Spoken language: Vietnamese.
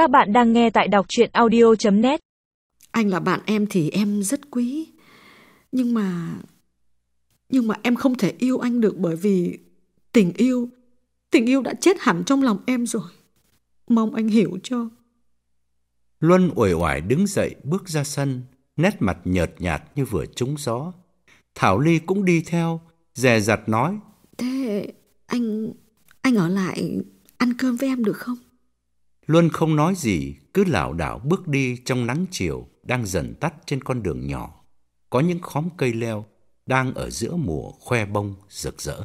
Các bạn đang nghe tại đọc chuyện audio.net Anh là bạn em thì em rất quý. Nhưng mà... Nhưng mà em không thể yêu anh được bởi vì tình yêu... Tình yêu đã chết hẳn trong lòng em rồi. Mong anh hiểu cho. Luân uể oải đứng dậy bước ra sân, nét mặt nhợt nhạt như vừa trúng gió. Thảo Ly cũng đi theo, dè dặt nói. Thế anh... Anh ở lại ăn cơm với em được không? Luân không nói gì, cứ lảo đảo bước đi trong nắng chiều đang dần tắt trên con đường nhỏ. Có những khóm cây leo đang ở giữa mùa khoe bông rực rỡ.